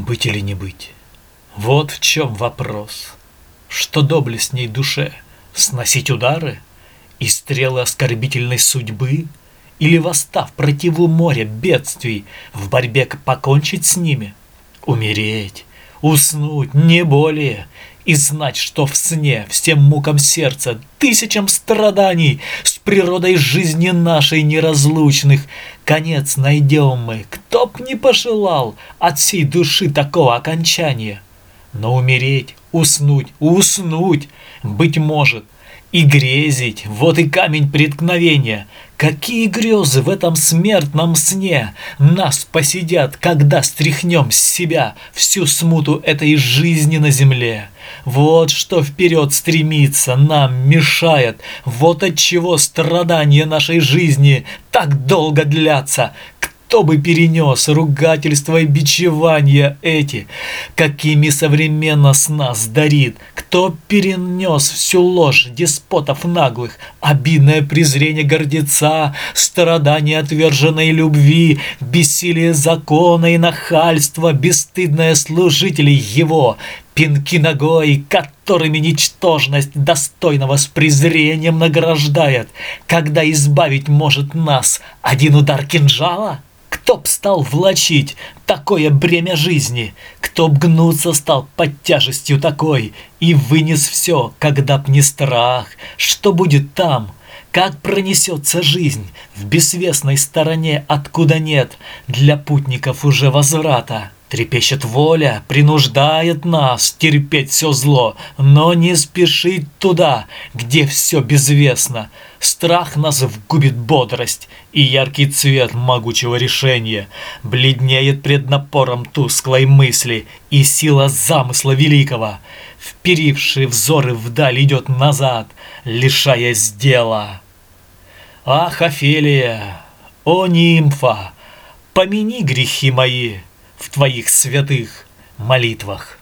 Быть или не быть? Вот в чем вопрос. Что доблестней душе? Сносить удары и стрелы оскорбительной судьбы? Или восстав противу моря бедствий, в борьбе покончить с ними? Умереть, уснуть, не более, и знать, что в сне всем мукам сердца, тысячам страданий с природой жизни нашей неразлучных, конец найдем мы, кто б не пожелал от всей души такого окончания. Но умереть, уснуть, уснуть, быть может, и грезить, вот и камень преткновения. Какие грезы в этом смертном сне нас посидят, когда стряхнем с себя всю смуту этой жизни на земле. Вот что вперед стремится, нам мешает, вот от чего страдания нашей жизни так долго длятся, кто бы перенес ругательства и бичевания эти, какими современно с нас дарит, кто перенес всю ложь деспотов наглых, обидное презрение гордеца, страдание отверженной любви, бессилие закона и нахальство, бесстыдное служителей его, пинки ногой, которыми ничтожность достойного с презрением награждает, когда избавить может нас один удар кинжала? Кто б стал влачить такое бремя жизни? Кто б гнуться стал под тяжестью такой и вынес все, когда б не страх? Что будет там? Как пронесется жизнь в бессвестной стороне, откуда нет для путников уже возврата? Трепещет воля, принуждает нас терпеть все зло, но не спешить туда, где все безвестно. Страх нас вгубит бодрость, и яркий цвет могучего решения бледнеет пред напором тусклой мысли, и сила замысла великого, вперивший взоры вдаль, идет назад, лишаясь дела. Ах, Офелия, о нимфа, помяни грехи мои, в твоих святых молитвах.